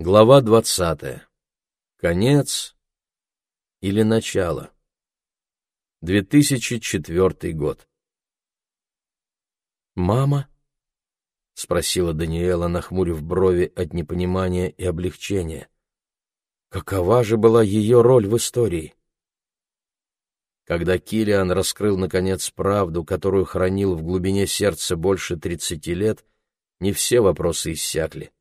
Глава двадцатая. Конец или начало. 2004 год. «Мама?» — спросила Даниэла, нахмурив брови от непонимания и облегчения. Какова же была ее роль в истории? Когда Килиан раскрыл, наконец, правду, которую хранил в глубине сердца больше тридцати лет, не все вопросы иссякли.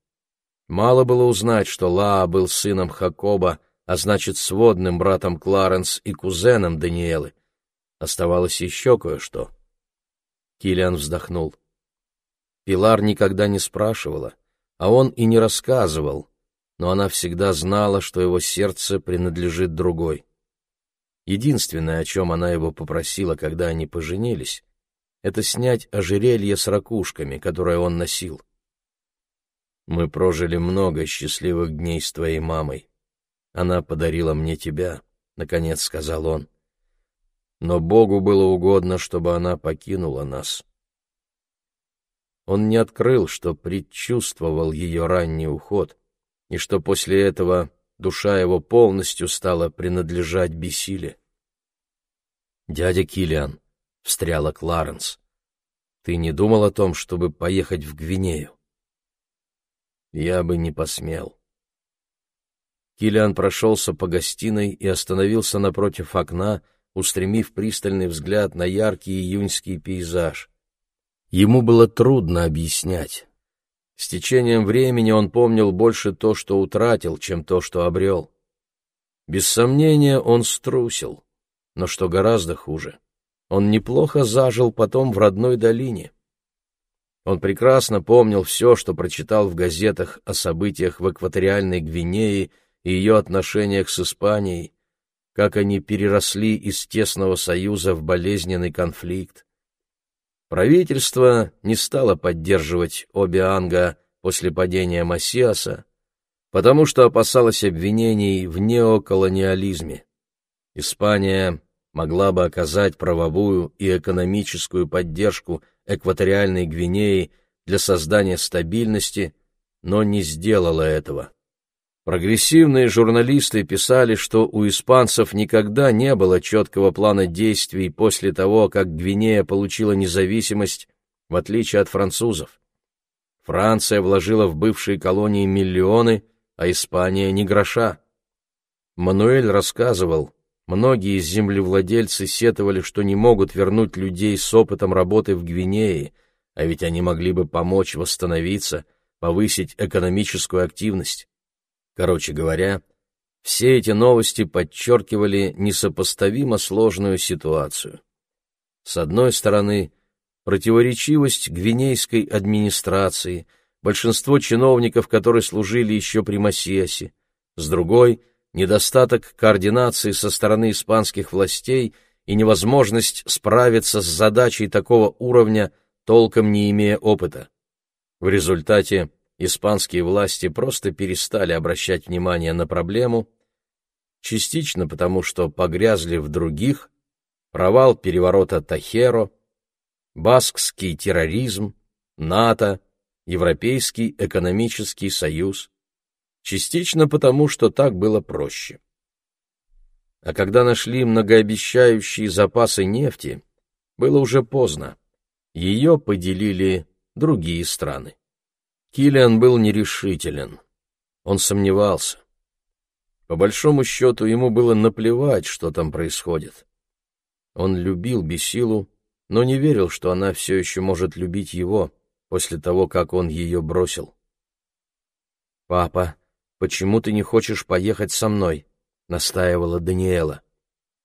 Мало было узнать, что Лаа был сыном Хакоба, а значит, сводным братом Кларенс и кузеном Даниэлы. Оставалось еще кое-что. Килиан вздохнул. Пилар никогда не спрашивала, а он и не рассказывал, но она всегда знала, что его сердце принадлежит другой. Единственное, о чем она его попросила, когда они поженились, это снять ожерелье с ракушками, которое он носил. Мы прожили много счастливых дней с твоей мамой. Она подарила мне тебя, — наконец сказал он. Но Богу было угодно, чтобы она покинула нас. Он не открыл, что предчувствовал ее ранний уход, и что после этого душа его полностью стала принадлежать Бесиле. «Дядя Килиан», — встряла Кларенс, — «ты не думал о том, чтобы поехать в Гвинею?» Я бы не посмел. Килиан прошелся по гостиной и остановился напротив окна, устремив пристальный взгляд на яркий июньский пейзаж. Ему было трудно объяснять. С течением времени он помнил больше то, что утратил, чем то, что обрел. Без сомнения, он струсил, но что гораздо хуже, он неплохо зажил потом в родной долине. Он прекрасно помнил все, что прочитал в газетах о событиях в экваториальной Гвинее и ее отношениях с Испанией, как они переросли из тесного союза в болезненный конфликт. Правительство не стало поддерживать Обианга после падения Массиаса, потому что опасалось обвинений в неоколониализме. Испания могла бы оказать правовую и экономическую поддержку экваториальной Гвинеи для создания стабильности, но не сделала этого. Прогрессивные журналисты писали, что у испанцев никогда не было четкого плана действий после того, как Гвинея получила независимость, в отличие от французов. Франция вложила в бывшие колонии миллионы, а Испания — ни гроша. Мануэль рассказывал, Многие землевладельцы сетовали, что не могут вернуть людей с опытом работы в Гвинее, а ведь они могли бы помочь восстановиться, повысить экономическую активность. Короче говоря, все эти новости подчеркивали несопоставимо сложную ситуацию. С одной стороны, противоречивость гвинейской администрации, большинство чиновников, которые служили еще при Масиасе, с другой — недостаток координации со стороны испанских властей и невозможность справиться с задачей такого уровня, толком не имея опыта. В результате испанские власти просто перестали обращать внимание на проблему, частично потому, что погрязли в других, провал переворота Тахеро, баскский терроризм, НАТО, Европейский экономический союз, частично потому, что так было проще. А когда нашли многообещающие запасы нефти, было уже поздно. Ее поделили другие страны. Килиан был нерешителен. Он сомневался. По большому счету, ему было наплевать, что там происходит. Он любил Бесилу, но не верил, что она все еще может любить его после того, как он ее бросил. «Папа «Почему ты не хочешь поехать со мной?» — настаивала Даниэла.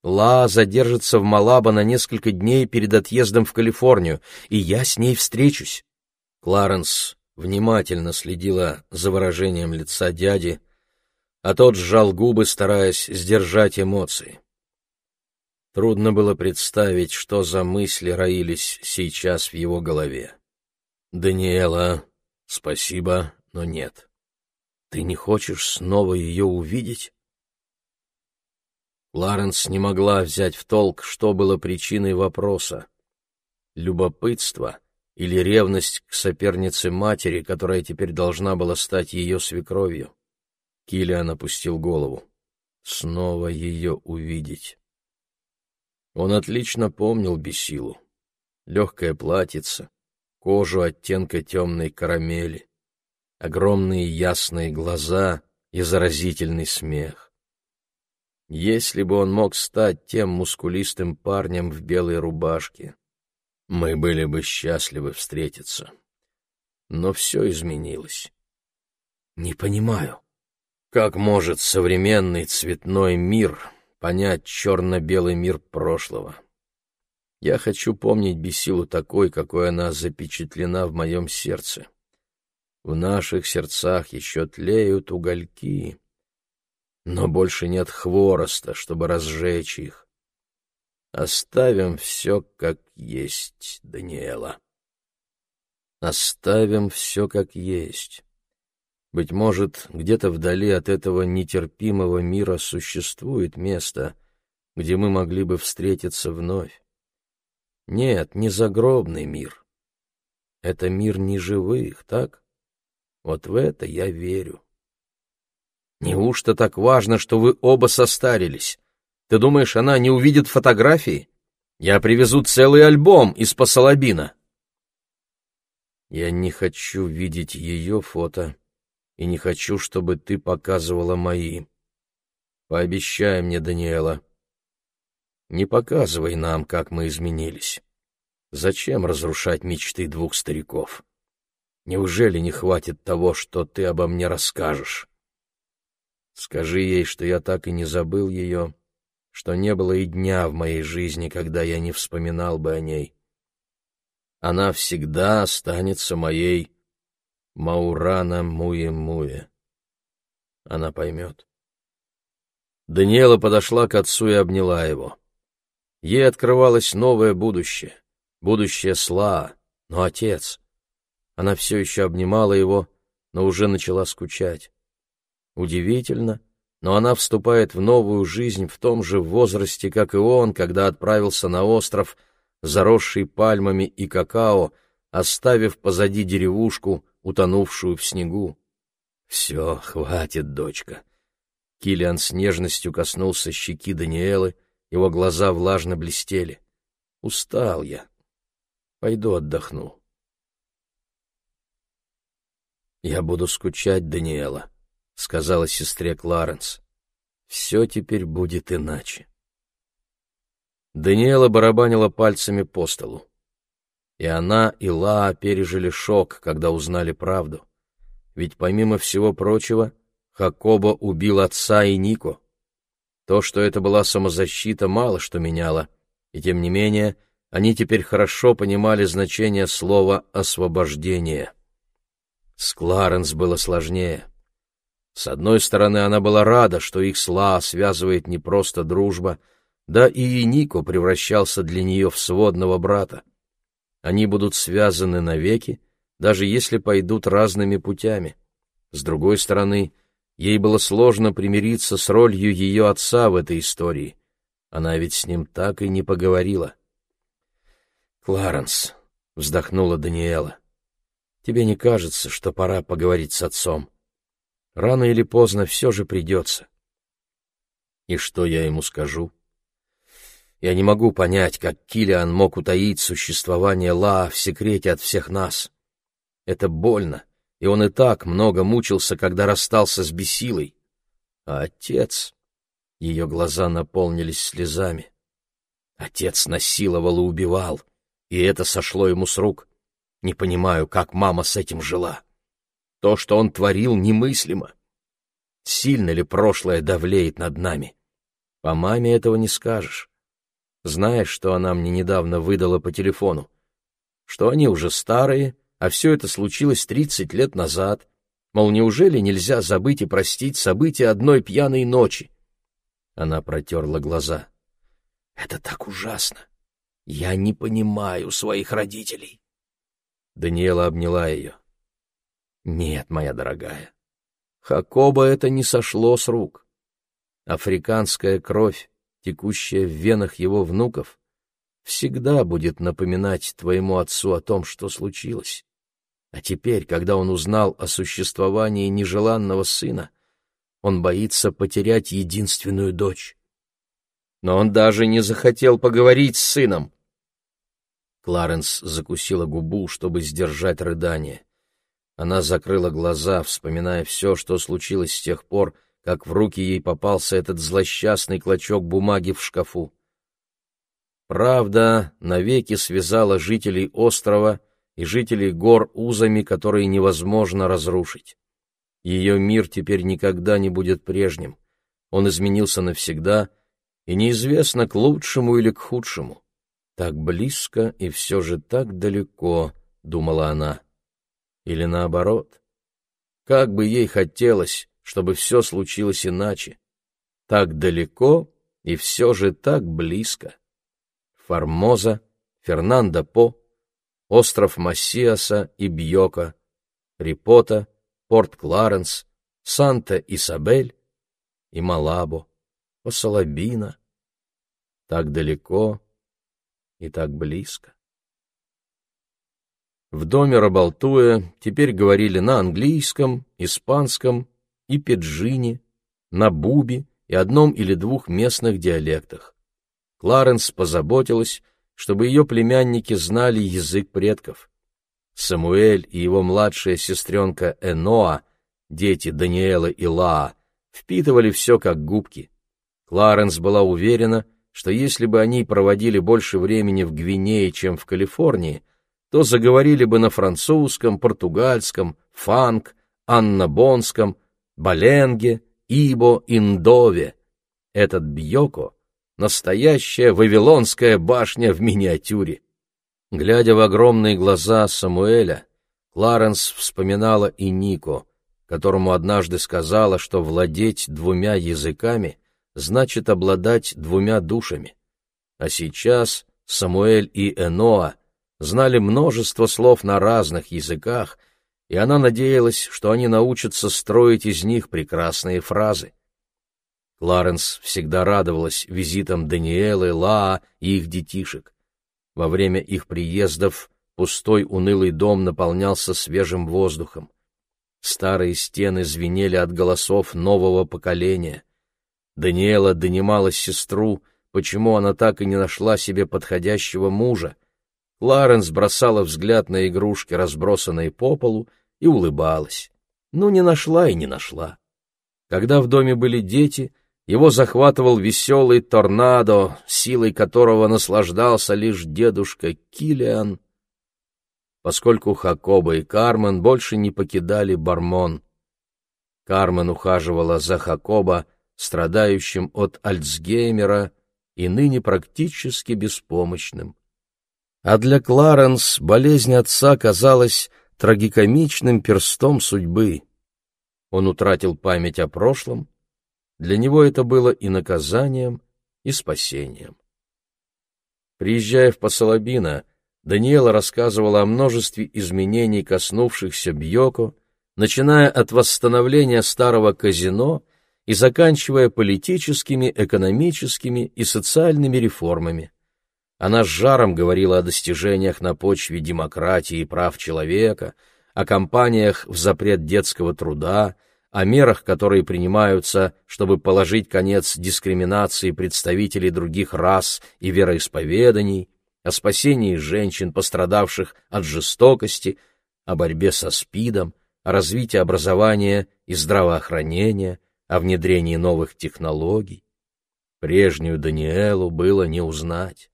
«Ла задержится в Малаба на несколько дней перед отъездом в Калифорнию, и я с ней встречусь». Кларенс внимательно следила за выражением лица дяди, а тот сжал губы, стараясь сдержать эмоции. Трудно было представить, что за мысли роились сейчас в его голове. «Даниэла, спасибо, но нет». Ты не хочешь снова ее увидеть? Ларенс не могла взять в толк, что было причиной вопроса. Любопытство или ревность к сопернице матери, которая теперь должна была стать ее свекровью. Килиан опустил голову. Снова ее увидеть. Он отлично помнил Бесилу. Легкое платьице, кожу оттенка темной карамели, огромные ясные глаза и заразительный смех. Если бы он мог стать тем мускулистым парнем в белой рубашке, мы были бы счастливы встретиться. Но все изменилось. Не понимаю, как может современный цветной мир понять черно-белый мир прошлого? Я хочу помнить Бесилу такой, какой она запечатлена в моем сердце. В наших сердцах еще тлеют угольки, но больше нет хвороста, чтобы разжечь их. Оставим все как есть, Даниэла. Оставим все как есть. Быть может, где-то вдали от этого нетерпимого мира существует место, где мы могли бы встретиться вновь. Нет, не загробный мир. Это мир неживых, так? Вот в это я верю. Неужто так важно, что вы оба состарились? Ты думаешь, она не увидит фотографии? Я привезу целый альбом из Посолобина. Я не хочу видеть ее фото и не хочу, чтобы ты показывала мои. Пообещай мне, Даниэла. Не показывай нам, как мы изменились. Зачем разрушать мечты двух стариков? Неужели не хватит того, что ты обо мне расскажешь? Скажи ей, что я так и не забыл ее, что не было и дня в моей жизни, когда я не вспоминал бы о ней. Она всегда останется моей Маурана Муе-Муе. Она поймет. Даниэла подошла к отцу и обняла его. Ей открывалось новое будущее, будущее Сла, но отец. Она все еще обнимала его, но уже начала скучать. Удивительно, но она вступает в новую жизнь в том же возрасте, как и он, когда отправился на остров, заросший пальмами и какао, оставив позади деревушку, утонувшую в снегу. «Все, хватит, дочка». Килиан с нежностью коснулся щеки Даниэлы, его глаза влажно блестели. «Устал я. Пойду отдохну». «Я буду скучать, Даниэла», — сказала сестре Кларенс. «Все теперь будет иначе». Даниэла барабанила пальцами по столу. И она, и Ла пережили шок, когда узнали правду. Ведь, помимо всего прочего, Хакоба убил отца и Нико. То, что это была самозащита, мало что меняло, и тем не менее они теперь хорошо понимали значение слова «освобождение». С Кларенс было сложнее. С одной стороны, она была рада, что их с Ла связывает не просто дружба, да и Нико превращался для нее в сводного брата. Они будут связаны навеки, даже если пойдут разными путями. С другой стороны, ей было сложно примириться с ролью ее отца в этой истории. Она ведь с ним так и не поговорила. «Кларенс», — вздохнула Даниэла, — «тебе не кажется, что пора поговорить с отцом? Рано или поздно все же придется». «И что я ему скажу?» Я не могу понять, как Килиан мог утаить существование Ла в секрете от всех нас. Это больно, и он и так много мучился, когда расстался с Бесилой. А отец... Ее глаза наполнились слезами. Отец насиловал и убивал, и это сошло ему с рук. Не понимаю, как мама с этим жила. То, что он творил, немыслимо. Сильно ли прошлое давлеет над нами? По маме этого не скажешь. Знаешь, что она мне недавно выдала по телефону? Что они уже старые, а все это случилось тридцать лет назад. Мол, неужели нельзя забыть и простить события одной пьяной ночи? Она протерла глаза. Это так ужасно. Я не понимаю своих родителей. Даниэла обняла ее. Нет, моя дорогая, Хакоба это не сошло с рук. Африканская кровь текущая в венах его внуков, всегда будет напоминать твоему отцу о том, что случилось. А теперь, когда он узнал о существовании нежеланного сына, он боится потерять единственную дочь. Но он даже не захотел поговорить с сыном. Кларенс закусила губу, чтобы сдержать рыдание. Она закрыла глаза, вспоминая все, что случилось с тех пор, как в руки ей попался этот злосчастный клочок бумаги в шкафу. Правда навеки связала жителей острова и жителей гор узами, которые невозможно разрушить. Ее мир теперь никогда не будет прежним. Он изменился навсегда, и неизвестно, к лучшему или к худшему. Так близко и все же так далеко, — думала она. Или наоборот. Как бы ей хотелось, чтобы все случилось иначе. Так далеко и все же так близко. Формоза, Фернандо По, остров Массиаса и Бьока, Рипота, Порт Кларенс, Санта-Исабель и Малабо, Осалабина. Так далеко и так близко. В доме Рабалтуя теперь говорили на английском, испанском и педжине, на бубе и одном или двух местных диалектах. Кларенс позаботилась, чтобы ее племянники знали язык предков. Самуэль и его младшая сестренка Эноа, дети Даниэла и Лаа, впитывали все как губки. Кларенс была уверена, что если бы они проводили больше времени в Гвинее, чем в Калифорнии, то заговорили бы на французском, португальском, фанк, аннабонском, баленге, ибо, индове. Этот Бьоко — настоящая вавилонская башня в миниатюре. Глядя в огромные глаза Самуэля, Кларенс вспоминала и Нико, которому однажды сказала, что владеть двумя языками значит обладать двумя душами. А сейчас Самуэль и Эноа знали множество слов на разных языках, и она надеялась, что они научатся строить из них прекрасные фразы. Кларенс всегда радовалась визитам Даниэлы, Лаа и их детишек. Во время их приездов пустой унылый дом наполнялся свежим воздухом. Старые стены звенели от голосов нового поколения. Даниэла донимала сестру, почему она так и не нашла себе подходящего мужа. Ларенс бросала взгляд на игрушки, разбросанные по полу, и улыбалась. Ну, не нашла и не нашла. Когда в доме были дети, его захватывал веселый торнадо, силой которого наслаждался лишь дедушка Килиан, поскольку Хакоба и Кармен больше не покидали Бармон. Кармен ухаживала за Хакоба, страдающим от Альцгеймера и ныне практически беспомощным. А для Кларенс болезнь отца казалась трагикомичным перстом судьбы. Он утратил память о прошлом, для него это было и наказанием, и спасением. Приезжая в Посолобино, Даниэла рассказывала о множестве изменений, коснувшихся Бьоко, начиная от восстановления старого казино и заканчивая политическими, экономическими и социальными реформами. Она с жаром говорила о достижениях на почве демократии и прав человека, о кампаниях в запрет детского труда, о мерах, которые принимаются, чтобы положить конец дискриминации представителей других рас и вероисповеданий, о спасении женщин, пострадавших от жестокости, о борьбе со СПИДом, о развитии образования и здравоохранения, о внедрении новых технологий. Прежнюю Даниэлу было не узнать.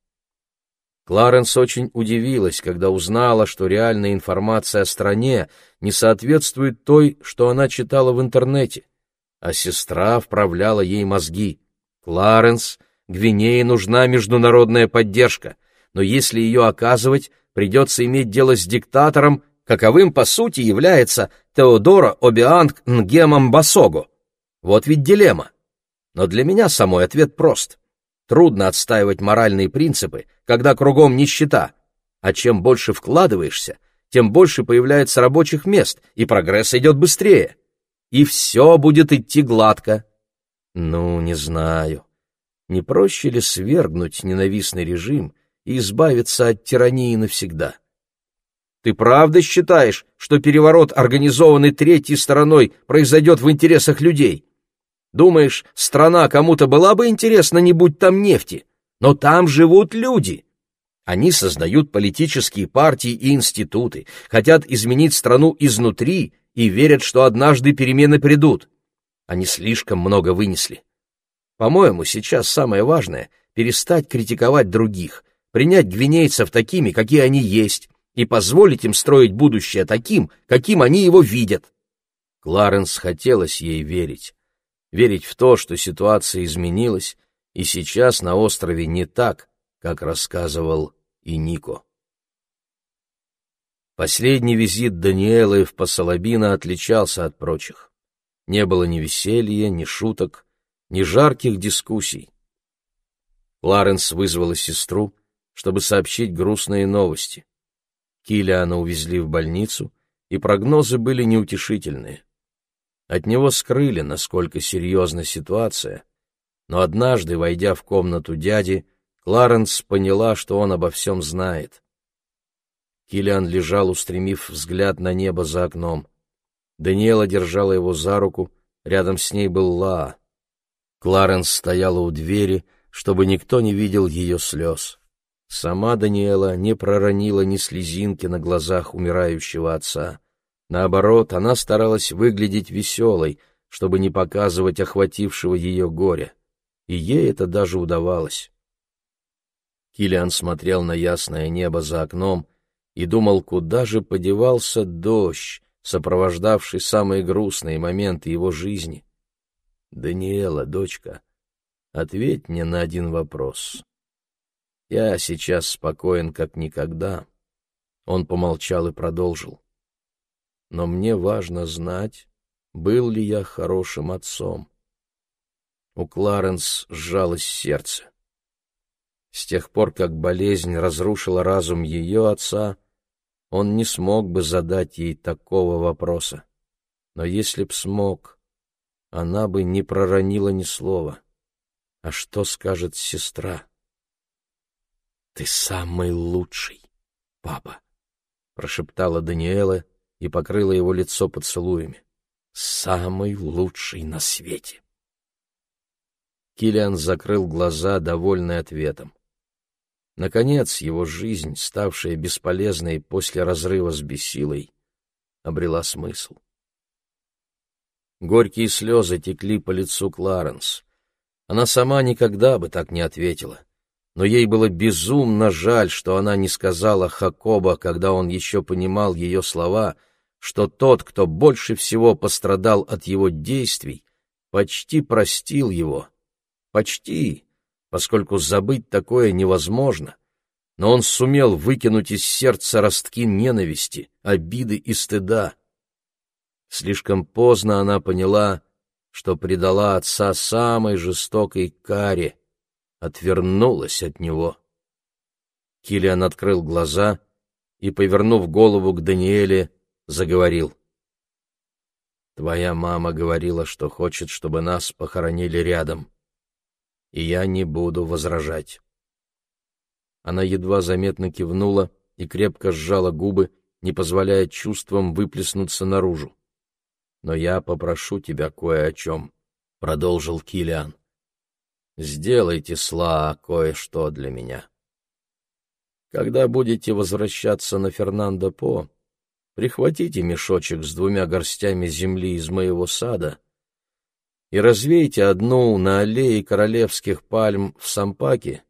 Кларенс очень удивилась, когда узнала, что реальная информация о стране не соответствует той, что она читала в интернете, а сестра вправляла ей мозги. «Кларенс, Гвинее нужна международная поддержка, но если ее оказывать, придется иметь дело с диктатором, каковым, по сути, является Теодора Обианг Нгемом Басого. Вот ведь дилемма. Но для меня самой ответ прост. Трудно отстаивать моральные принципы, когда кругом нищета, а чем больше вкладываешься, тем больше появляется рабочих мест, и прогресс идет быстрее. И все будет идти гладко. Ну, не знаю. Не проще ли свергнуть ненавистный режим и избавиться от тирании навсегда? Ты правда считаешь, что переворот, организованный третьей стороной, произойдет в интересах людей? Думаешь, страна кому-то была бы интересна, не будь там нефти? Но там живут люди. Они создают политические партии и институты, хотят изменить страну изнутри и верят, что однажды перемены придут. Они слишком много вынесли. По-моему, сейчас самое важное — перестать критиковать других, принять гвинейцев такими, какие они есть, и позволить им строить будущее таким, каким они его видят. Кларенс хотелось ей верить. Верить в то, что ситуация изменилась, и сейчас на острове не так, как рассказывал и Нико. Последний визит Даниэлы в Пасалабино отличался от прочих. Не было ни веселья, ни шуток, ни жарких дискуссий. Кларенс вызвала сестру, чтобы сообщить грустные новости. Килиана увезли в больницу, и прогнозы были неутешительные. От него скрыли, насколько серьезна ситуация, но однажды, войдя в комнату дяди, Кларенс поняла, что он обо всем знает. Килиан лежал, устремив взгляд на небо за окном. Даниэла держала его за руку, рядом с ней был Ла. Кларенс стояла у двери, чтобы никто не видел ее слез. Сама Даниэла не проронила ни слезинки на глазах умирающего отца. Наоборот, она старалась выглядеть веселой, чтобы не показывать охватившего ее горя. И ей это даже удавалось. Килиан смотрел на ясное небо за окном и думал, куда же подевался дождь, сопровождавший самые грустные моменты его жизни. «Даниэла, дочка, ответь мне на один вопрос. Я сейчас спокоен, как никогда». Он помолчал и продолжил. «Но мне важно знать, был ли я хорошим отцом». У Кларенс сжалось сердце. С тех пор, как болезнь разрушила разум ее отца, он не смог бы задать ей такого вопроса. Но если б смог, она бы не проронила ни слова. А что скажет сестра? «Ты самый лучший, папа», — прошептала Даниэла и покрыла его лицо поцелуями. «Самый лучший на свете». Килиан закрыл глаза, довольный ответом. Наконец, его жизнь, ставшая бесполезной после разрыва с бессилой, обрела смысл. Горькие слезы текли по лицу Кларенс. Она сама никогда бы так не ответила. Но ей было безумно жаль, что она не сказала Хакоба, когда он еще понимал ее слова, что тот, кто больше всего пострадал от его действий, почти простил его. Почти поскольку забыть такое невозможно, но он сумел выкинуть из сердца ростки ненависти, обиды и стыда. Слишком поздно она поняла, что предала отца самой жестокой каре, отвернулась от него. Килиан открыл глаза и, повернув голову к Даниэле, заговорил. «Твоя мама говорила, что хочет, чтобы нас похоронили рядом и я не буду возражать. Она едва заметно кивнула и крепко сжала губы, не позволяя чувствам выплеснуться наружу. «Но я попрошу тебя кое о чем», — продолжил Килиан. «Сделайте, Сла, кое-что для меня. Когда будете возвращаться на Фернандо По, прихватите мешочек с двумя горстями земли из моего сада и развейте одну на аллее королевских пальм в Сампаке,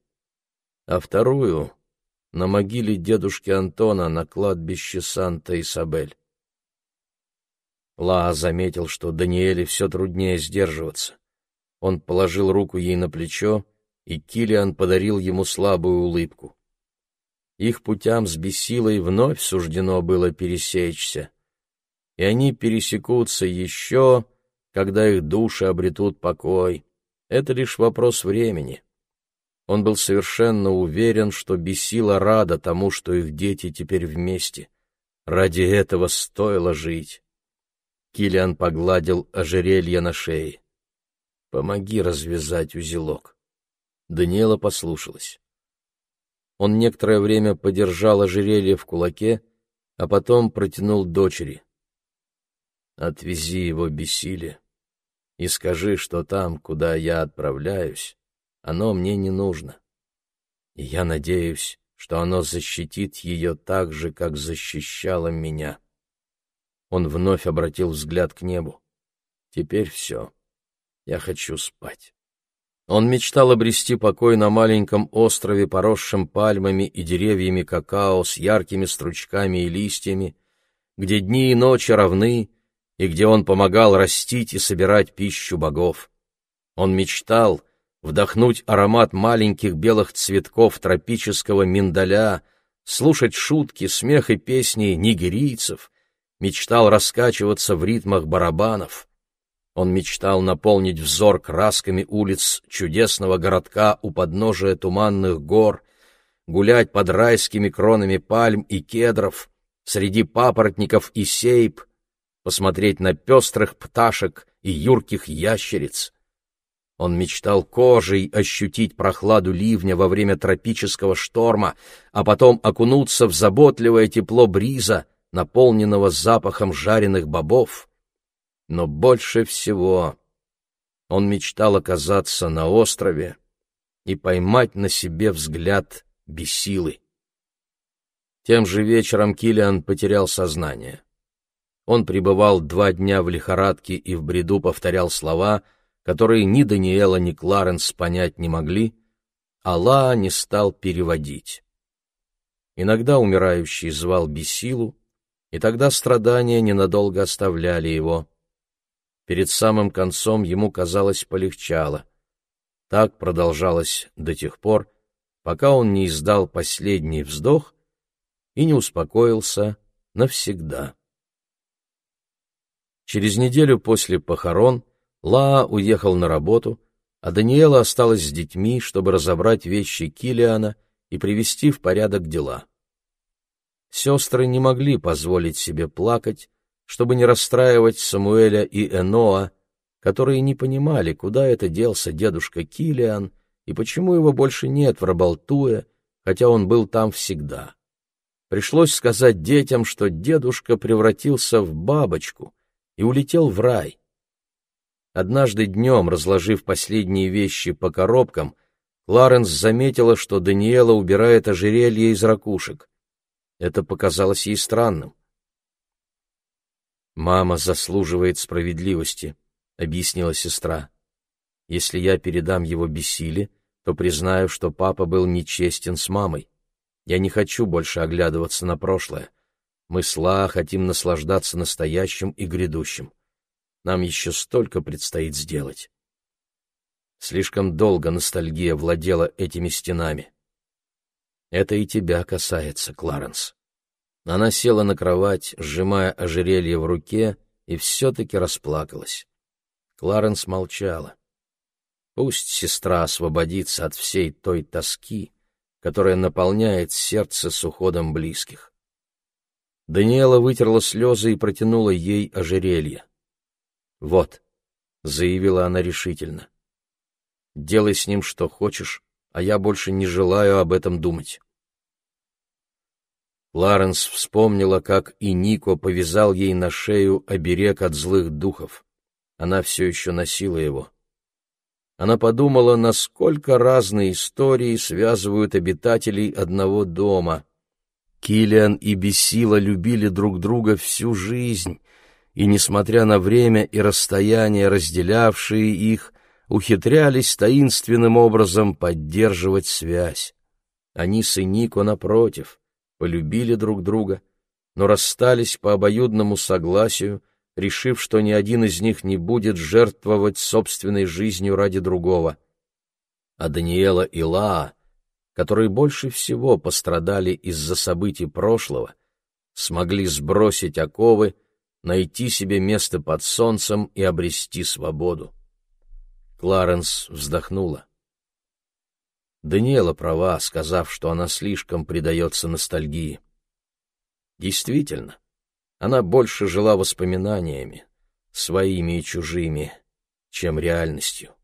а вторую — на могиле дедушки Антона на кладбище Санта-Исабель. Ла заметил, что Даниэле все труднее сдерживаться. Он положил руку ей на плечо, и Килиан подарил ему слабую улыбку. Их путям с Бесилой вновь суждено было пересечься, и они пересекутся еще когда их души обретут покой. Это лишь вопрос времени. Он был совершенно уверен, что бесила рада тому, что их дети теперь вместе. Ради этого стоило жить. Килиан погладил ожерелье на шее. «Помоги развязать узелок». Даниэла послушалась. Он некоторое время подержал ожерелье в кулаке, а потом протянул дочери. «Отвези его бессилие и скажи, что там, куда я отправляюсь, оно мне не нужно. И я надеюсь, что оно защитит ее так же, как защищало меня. Он вновь обратил взгляд к небу. Теперь все. Я хочу спать. Он мечтал обрести покой на маленьком острове, поросшем пальмами и деревьями какао с яркими стручками и листьями, где дни и ночи равны, и где он помогал растить и собирать пищу богов. Он мечтал вдохнуть аромат маленьких белых цветков тропического миндаля, слушать шутки, смех и песни нигерийцев, мечтал раскачиваться в ритмах барабанов. Он мечтал наполнить взор красками улиц чудесного городка у подножия туманных гор, гулять под райскими кронами пальм и кедров, среди папоротников и сейб, посмотреть на пестрых пташек и юрких ящериц. Он мечтал кожей ощутить прохладу ливня во время тропического шторма, а потом окунуться в заботливое тепло бриза, наполненного запахом жареных бобов. Но больше всего он мечтал оказаться на острове и поймать на себе взгляд бесилы. Тем же вечером Килиан потерял сознание. Он пребывал два дня в лихорадке и в бреду повторял слова, которые ни Даниэла, ни Кларенс понять не могли, а Ла не стал переводить. Иногда умирающий звал Бесилу, и тогда страдания ненадолго оставляли его. Перед самым концом ему, казалось, полегчало. Так продолжалось до тех пор, пока он не издал последний вздох и не успокоился навсегда. Через неделю после похорон Лаа уехал на работу, а Даниэла осталась с детьми, чтобы разобрать вещи Килиана и привести в порядок дела. Сестры не могли позволить себе плакать, чтобы не расстраивать Самуэля и Эноа, которые не понимали, куда это делся дедушка Килиан и почему его больше нет в Рабалтуе, хотя он был там всегда. Пришлось сказать детям, что дедушка превратился в бабочку и улетел в рай. Однажды днем, разложив последние вещи по коробкам, Кларенс заметила, что Даниэла убирает ожерелье из ракушек. Это показалось ей странным. «Мама заслуживает справедливости», — объяснила сестра. «Если я передам его бессиле, то признаю, что папа был нечестен с мамой. Я не хочу больше оглядываться на прошлое. Мы с Ла хотим наслаждаться настоящим и грядущим. Нам еще столько предстоит сделать». Слишком долго ностальгия владела этими стенами. Это и тебя касается, Кларенс. Она села на кровать, сжимая ожерелье в руке, и все-таки расплакалась. Кларенс молчала. Пусть сестра освободится от всей той тоски, которая наполняет сердце с уходом близких. Даниэла вытерла слезы и протянула ей ожерелье. «Вот», — заявила она решительно, — «делай с ним что хочешь, а я больше не желаю об этом думать». Ларенс вспомнила, как и Нико повязал ей на шею оберег от злых духов. Она все еще носила его. Она подумала, насколько разные истории связывают обитателей одного дома. Килиан и Бесила любили друг друга всю жизнь, и, несмотря на время и расстояние, разделявшие их, ухитрялись таинственным образом поддерживать связь. Они с Инико, напротив, полюбили друг друга, но расстались по обоюдному согласию, решив, что ни один из них не будет жертвовать собственной жизнью ради другого. А Даниэла и Лаа, которые больше всего пострадали из-за событий прошлого, смогли сбросить оковы, найти себе место под солнцем и обрести свободу. Кларенс вздохнула. Даниэла права, сказав, что она слишком предается ностальгии. Действительно, она больше жила воспоминаниями, своими и чужими, чем реальностью.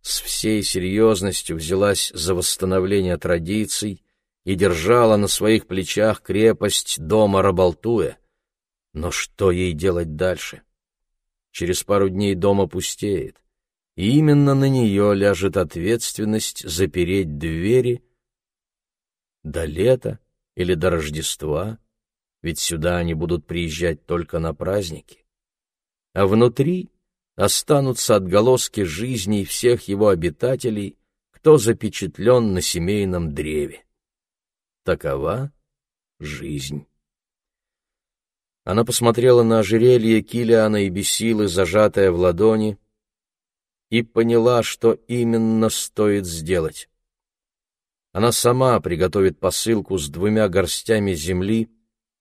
С всей серьезностью взялась за восстановление традиций и держала на своих плечах крепость дома Рабалтуя. Но что ей делать дальше? Через пару дней дом опустеет, и именно на нее ляжет ответственность запереть двери до лета или до Рождества, ведь сюда они будут приезжать только на праздники. А внутри останутся отголоски жизней всех его обитателей, кто запечатлен на семейном древе. Такова жизнь. Она посмотрела на ожерелье Килиана и Бесилы, зажатое в ладони, и поняла, что именно стоит сделать. Она сама приготовит посылку с двумя горстями земли,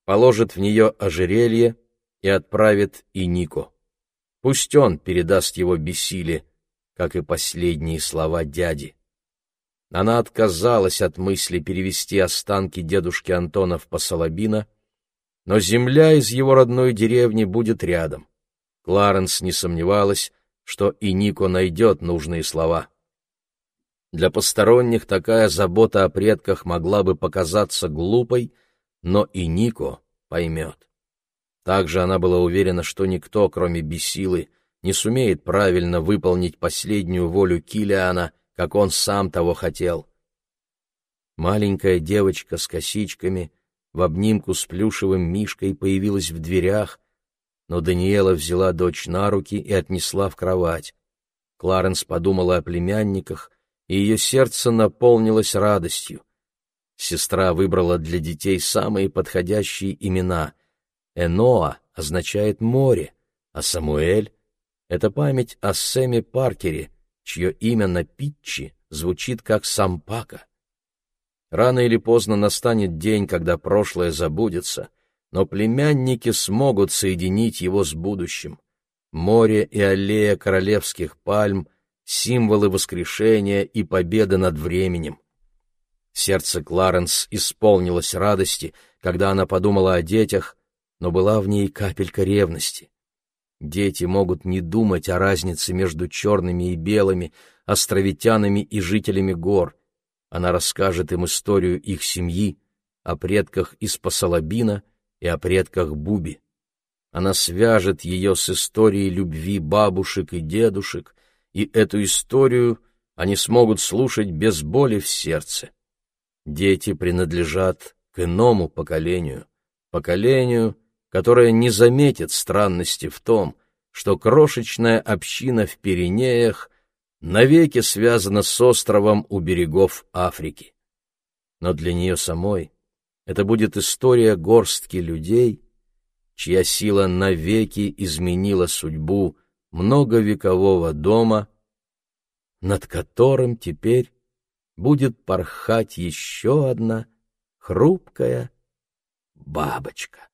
положит в нее ожерелье и отправит и Нико. Пусть он передаст его Бесиле, как и последние слова дяди. Она отказалась от мысли перевести останки дедушки Антона в Посолобино, но земля из его родной деревни будет рядом. Кларенс не сомневалась, что и Нико найдет нужные слова. Для посторонних такая забота о предках могла бы показаться глупой, но и Нико поймет. Также она была уверена, что никто, кроме Бесилы, не сумеет правильно выполнить последнюю волю Килиана, как он сам того хотел. Маленькая девочка с косичками — в обнимку с плюшевым мишкой появилась в дверях, но Даниэла взяла дочь на руки и отнесла в кровать. Кларенс подумала о племянниках, и ее сердце наполнилось радостью. Сестра выбрала для детей самые подходящие имена. Эноа означает «море», а Самуэль — это память о Сэме Паркере, чье имя на питчи звучит как «сампака». Рано или поздно настанет день, когда прошлое забудется, но племянники смогут соединить его с будущим. Море и аллея королевских пальм — символы воскрешения и победы над временем. Сердце Кларенс исполнилось радости, когда она подумала о детях, но была в ней капелька ревности. Дети могут не думать о разнице между черными и белыми, островитянами и жителями гор — она расскажет им историю их семьи, о предках из Пасалабина и о предках Буби. Она свяжет ее с историей любви бабушек и дедушек, и эту историю они смогут слушать без боли в сердце. Дети принадлежат к иному поколению, поколению, которое не заметит странности в том, что крошечная община в Пиренеях навеки связана с островом у берегов Африки. Но для нее самой это будет история горстки людей, чья сила навеки изменила судьбу многовекового дома, над которым теперь будет порхать еще одна хрупкая бабочка.